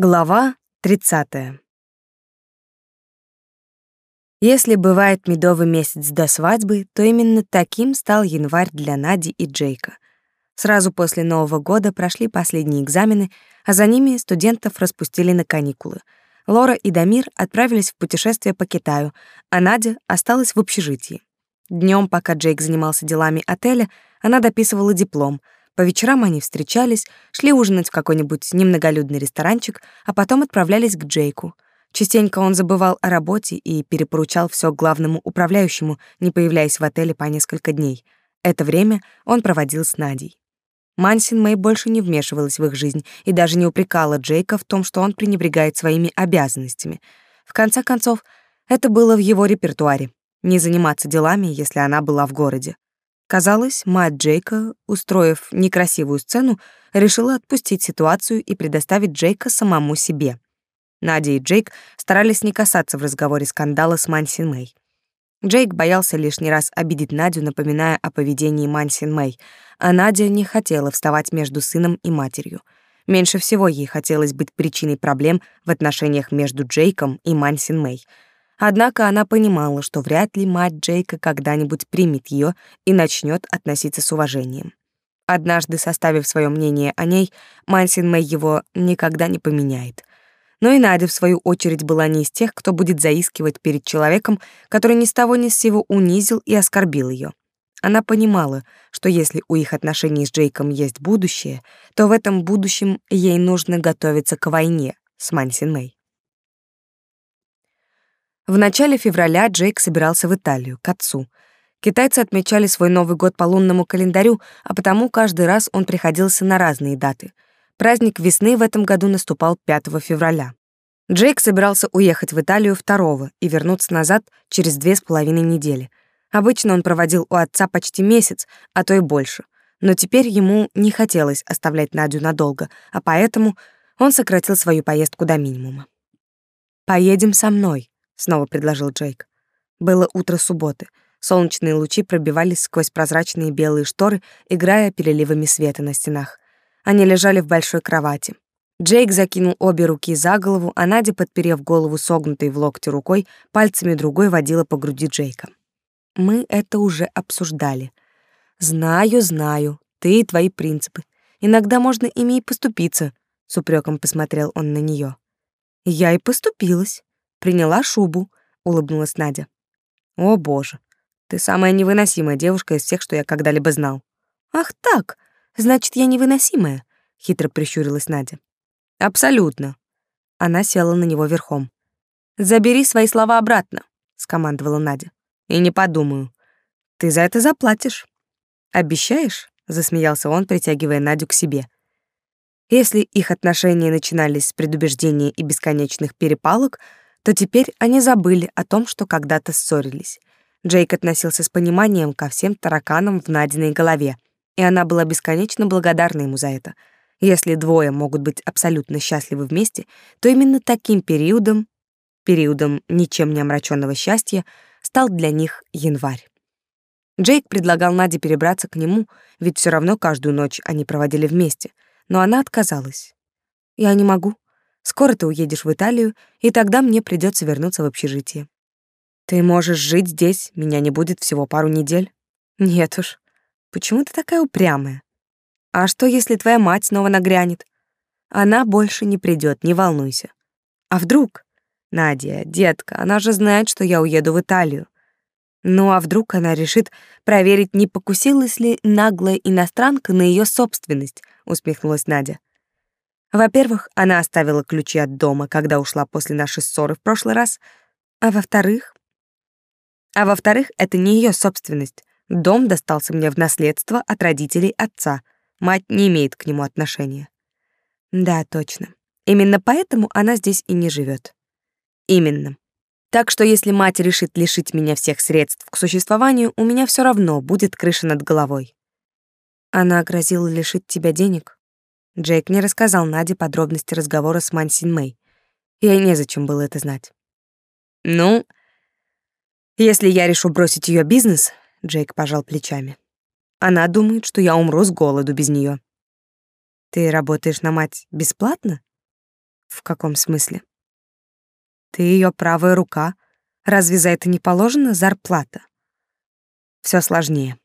Глава 30. Если бывает медовый месяц до свадьбы, то именно таким стал январь для Нади и Джейка. Сразу после Нового года прошли последние экзамены, а за ними студентов распустили на каникулы. Лора и Дамир отправились в путешествие по Китаю, а Надя осталась в общежитии. Днем, пока Джейк занимался делами отеля, она дописывала диплом — по вечерам они встречались, шли ужинать в какой-нибудь немноголюдный ресторанчик, а потом отправлялись к Джейку. Частенько он забывал о работе и перепоручал все главному управляющему, не появляясь в отеле по несколько дней. Это время он проводил с Надей. Мансин Мэй больше не вмешивалась в их жизнь и даже не упрекала Джейка в том, что он пренебрегает своими обязанностями. В конце концов, это было в его репертуаре — не заниматься делами, если она была в городе. Казалось, мать Джейка, устроив некрасивую сцену, решила отпустить ситуацию и предоставить Джейка самому себе. Надя и Джейк старались не касаться в разговоре скандала с Мансин Мэй. Джейк боялся лишний раз обидеть Надю, напоминая о поведении Мансин Мэй, а Надя не хотела вставать между сыном и матерью. Меньше всего ей хотелось быть причиной проблем в отношениях между Джейком и Мансин Мэй — Однако она понимала, что вряд ли мать Джейка когда-нибудь примет ее и начнет относиться с уважением. Однажды составив свое мнение о ней, Мансин Мэй его никогда не поменяет. Но и Надя, в свою очередь, была не из тех, кто будет заискивать перед человеком, который ни с того ни с сего унизил и оскорбил ее. Она понимала, что если у их отношений с Джейком есть будущее, то в этом будущем ей нужно готовиться к войне с Мансин Мэй. В начале февраля Джейк собирался в Италию, к отцу. Китайцы отмечали свой Новый год по лунному календарю, а потому каждый раз он приходился на разные даты. Праздник весны в этом году наступал 5 февраля. Джейк собирался уехать в Италию 2 и вернуться назад через две с половиной недели. Обычно он проводил у отца почти месяц, а то и больше. Но теперь ему не хотелось оставлять Надю надолго, а поэтому он сократил свою поездку до минимума. «Поедем со мной», снова предложил Джейк. Было утро субботы. Солнечные лучи пробивались сквозь прозрачные белые шторы, играя переливами света на стенах. Они лежали в большой кровати. Джейк закинул обе руки за голову, а Надя, подперев голову согнутой в локте рукой, пальцами другой водила по груди Джейка. Мы это уже обсуждали. Знаю, знаю, ты и твои принципы. Иногда можно ими и поступиться, с упреком посмотрел он на нее. Я и поступилась. Приняла шубу, улыбнулась Надя. О, боже. Ты самая невыносимая девушка из всех, что я когда-либо знал. Ах так. Значит, я невыносимая, хитро прищурилась Надя. Абсолютно. Она села на него верхом. Забери свои слова обратно, скомандовала Надя. И не подумаю. Ты за это заплатишь. Обещаешь? засмеялся он, притягивая Надю к себе. Если их отношения начинались с предубеждения и бесконечных перепалок, то теперь они забыли о том, что когда-то ссорились. Джейк относился с пониманием ко всем тараканам в Надиной голове, и она была бесконечно благодарна ему за это. Если двое могут быть абсолютно счастливы вместе, то именно таким периодом, периодом ничем не омраченного счастья, стал для них январь. Джейк предлагал Наде перебраться к нему, ведь все равно каждую ночь они проводили вместе, но она отказалась. «Я не могу», Скоро ты уедешь в Италию, и тогда мне придется вернуться в общежитие. Ты можешь жить здесь, меня не будет всего пару недель. Нет уж. Почему ты такая упрямая? А что, если твоя мать снова нагрянет? Она больше не придет, не волнуйся. А вдруг? Надя, детка, она же знает, что я уеду в Италию. Ну а вдруг она решит проверить, не покусилась ли наглая иностранка на ее собственность, усмехнулась Надя. Во-первых, она оставила ключи от дома, когда ушла после нашей ссоры в прошлый раз, а во-вторых... А во-вторых, это не ее собственность. Дом достался мне в наследство от родителей отца. Мать не имеет к нему отношения. Да, точно. Именно поэтому она здесь и не живет. Именно. Так что если мать решит лишить меня всех средств к существованию, у меня все равно будет крыша над головой. Она грозила лишить тебя денег? Джейк не рассказал Наде подробности разговора с Мансин Мэй. Ей незачем было это знать. «Ну, если я решу бросить ее бизнес», — Джейк пожал плечами, «она думает, что я умру с голоду без нее. «Ты работаешь на мать бесплатно?» В каком смысле? Ты ее правая рука. Разве за это не положена зарплата? Все сложнее.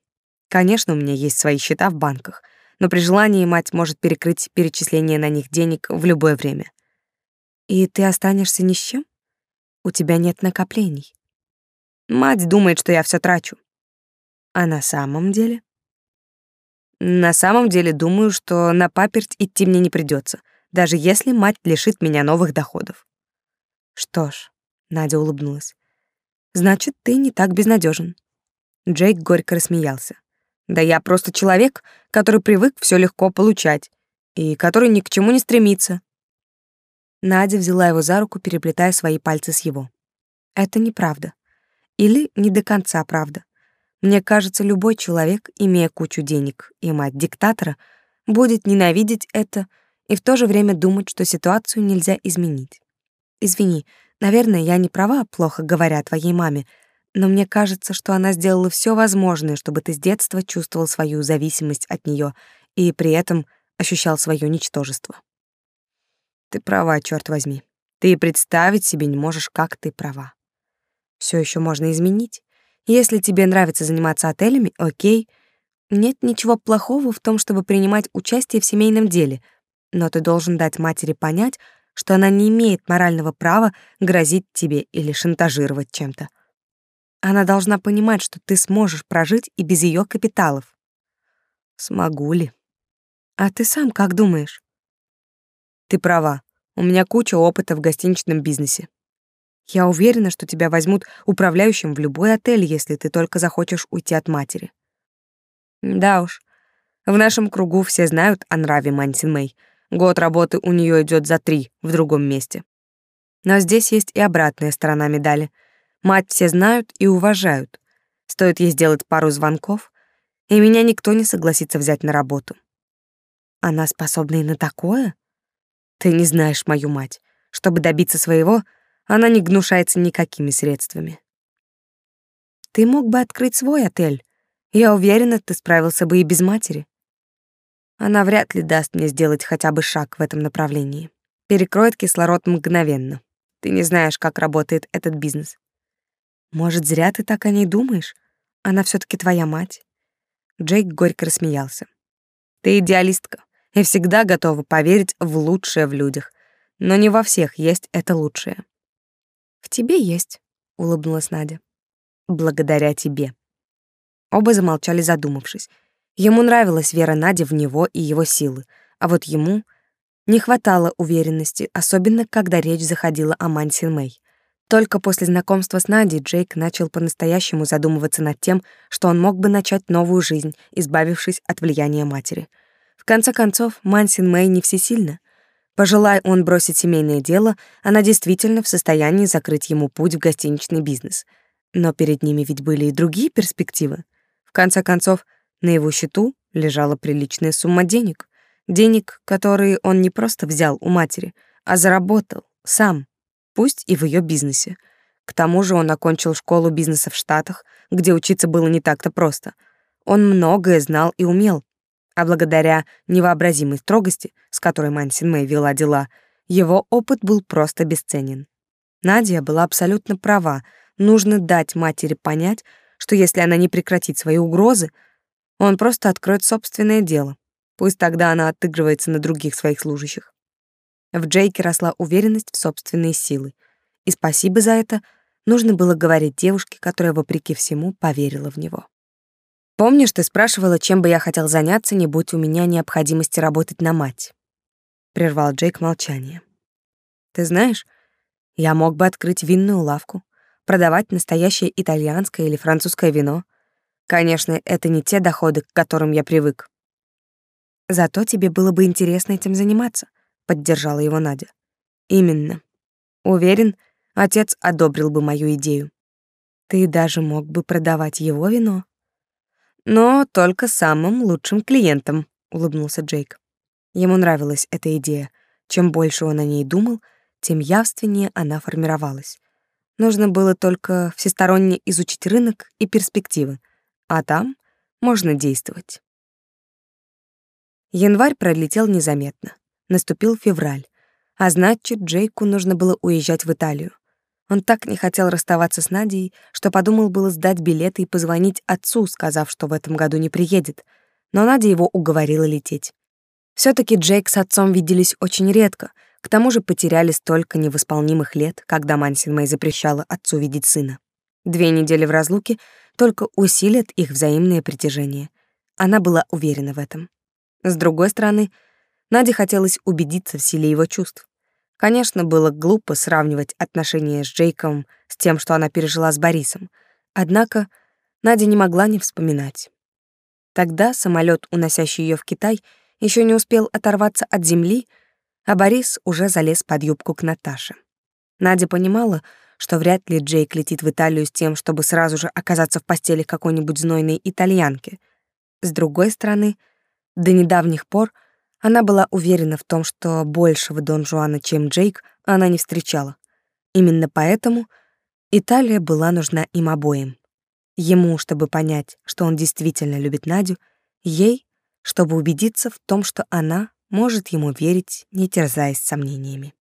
Конечно, у меня есть свои счета в банках, но при желании мать может перекрыть перечисление на них денег в любое время. И ты останешься ни с чем? У тебя нет накоплений. Мать думает, что я все трачу. А на самом деле? На самом деле думаю, что на паперть идти мне не придется, даже если мать лишит меня новых доходов. Что ж, Надя улыбнулась. Значит, ты не так безнадежен. Джейк горько рассмеялся. Да я просто человек, который привык все легко получать и который ни к чему не стремится. Надя взяла его за руку, переплетая свои пальцы с его. Это неправда. Или не до конца правда. Мне кажется, любой человек, имея кучу денег и мать диктатора, будет ненавидеть это и в то же время думать, что ситуацию нельзя изменить. Извини, наверное, я не права, плохо говоря твоей маме, но мне кажется, что она сделала все возможное, чтобы ты с детства чувствовал свою зависимость от нее и при этом ощущал свое ничтожество. Ты права, черт возьми. Ты и представить себе не можешь, как ты права. Все еще можно изменить. Если тебе нравится заниматься отелями, окей. Нет ничего плохого в том, чтобы принимать участие в семейном деле, но ты должен дать матери понять, что она не имеет морального права грозить тебе или шантажировать чем-то. Она должна понимать, что ты сможешь прожить и без ее капиталов. Смогу ли? А ты сам как думаешь? Ты права. У меня куча опыта в гостиничном бизнесе. Я уверена, что тебя возьмут управляющим в любой отель, если ты только захочешь уйти от матери. Да уж. В нашем кругу все знают о нраве Мансин Мэй. Год работы у нее идет за три в другом месте. Но здесь есть и обратная сторона медали — Мать все знают и уважают. Стоит ей сделать пару звонков, и меня никто не согласится взять на работу. Она способна и на такое? Ты не знаешь мою мать. Чтобы добиться своего, она не гнушается никакими средствами. Ты мог бы открыть свой отель. Я уверена, ты справился бы и без матери. Она вряд ли даст мне сделать хотя бы шаг в этом направлении. Перекроет кислород мгновенно. Ты не знаешь, как работает этот бизнес. Может, зря ты так о ней думаешь? Она все таки твоя мать. Джейк горько рассмеялся. Ты идеалистка и всегда готова поверить в лучшее в людях, но не во всех есть это лучшее. В тебе есть, улыбнулась Надя. Благодаря тебе. Оба замолчали, задумавшись. Ему нравилась вера Нади в него и его силы, а вот ему не хватало уверенности, особенно когда речь заходила о Мансин Мэй. Только после знакомства с Надей Джейк начал по-настоящему задумываться над тем, что он мог бы начать новую жизнь, избавившись от влияния матери. В конце концов, Мансин Мэй не всесильна. Пожелая он бросить семейное дело, она действительно в состоянии закрыть ему путь в гостиничный бизнес. Но перед ними ведь были и другие перспективы. В конце концов, на его счету лежала приличная сумма денег. Денег, которые он не просто взял у матери, а заработал сам, пусть и в ее бизнесе. К тому же он окончил школу бизнеса в Штатах, где учиться было не так-то просто. Он многое знал и умел, а благодаря невообразимой строгости, с которой Мансин Мэй вела дела, его опыт был просто бесценен. Надя была абсолютно права. Нужно дать матери понять, что если она не прекратит свои угрозы, он просто откроет собственное дело. Пусть тогда она отыгрывается на других своих служащих. В Джейке росла уверенность в собственные силы. И спасибо за это нужно было говорить девушке, которая, вопреки всему, поверила в него. «Помнишь, ты спрашивала, чем бы я хотел заняться, не будь у меня необходимости работать на мать?» Прервал Джейк молчание. «Ты знаешь, я мог бы открыть винную лавку, продавать настоящее итальянское или французское вино. Конечно, это не те доходы, к которым я привык. Зато тебе было бы интересно этим заниматься поддержала его Надя. Именно. Уверен, отец одобрил бы мою идею. Ты даже мог бы продавать его вино. Но только самым лучшим клиентам, улыбнулся Джейк. Ему нравилась эта идея. Чем больше он о ней думал, тем явственнее она формировалась. Нужно было только всесторонне изучить рынок и перспективы, а там можно действовать. Январь пролетел незаметно. Наступил февраль. А значит, Джейку нужно было уезжать в Италию. Он так не хотел расставаться с Надей, что подумал было сдать билеты и позвонить отцу, сказав, что в этом году не приедет. Но Надя его уговорила лететь. все таки Джейк с отцом виделись очень редко, к тому же потеряли столько невосполнимых лет, когда Мансин Мэй запрещала отцу видеть сына. Две недели в разлуке только усилят их взаимное притяжение. Она была уверена в этом. С другой стороны, Наде хотелось убедиться в силе его чувств. Конечно, было глупо сравнивать отношения с Джейком с тем, что она пережила с Борисом. Однако Надя не могла не вспоминать. Тогда самолет, уносящий ее в Китай, еще не успел оторваться от земли, а Борис уже залез под юбку к Наташе. Надя понимала, что вряд ли Джейк летит в Италию с тем, чтобы сразу же оказаться в постели какой-нибудь знойной итальянки. С другой стороны, до недавних пор она была уверена в том, что большего Дон Жуана, чем Джейк, она не встречала. Именно поэтому Италия была нужна им обоим. Ему, чтобы понять, что он действительно любит Надю, ей, чтобы убедиться в том, что она может ему верить, не терзаясь сомнениями.